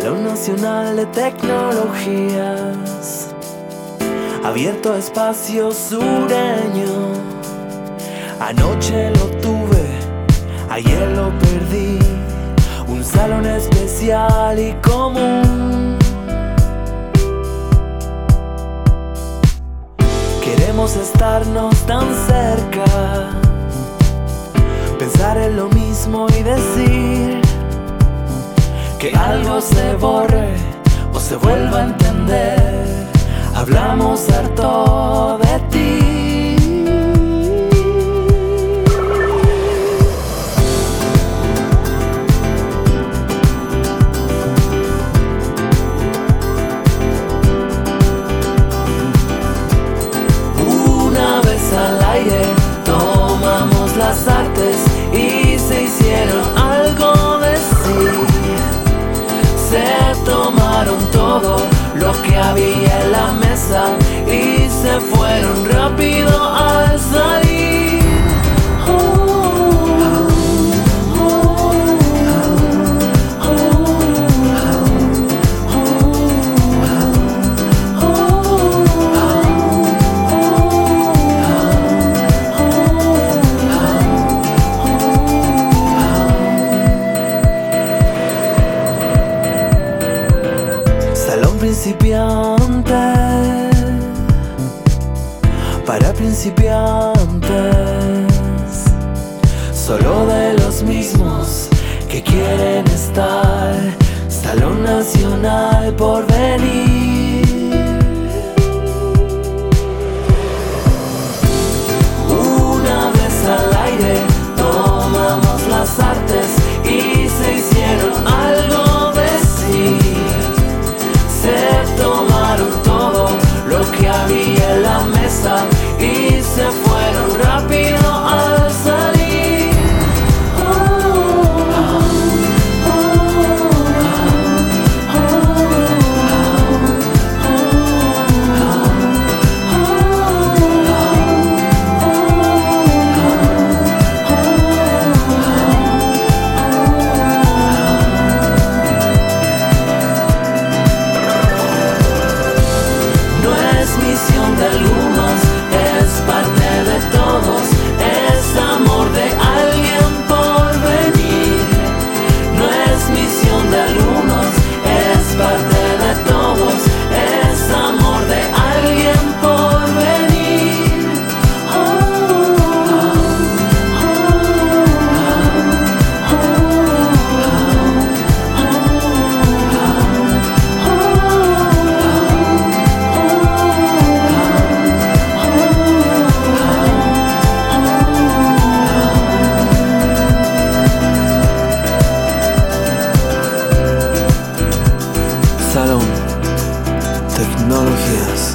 Nacional de Tecnologías, abierto espacio sureño. Anoche lo tuve, ayer lo perdí, un salón especial y común. Queremos estarnos tan cerca, pensar en lo mismo y decir que algo se borre o se vuelva a entender. Hablamos harto todo lo que había en la mesa y se fueron para principiantes, solo de los mismos que quieren estar. Salón nacional por 的路。Salón Tecnologías.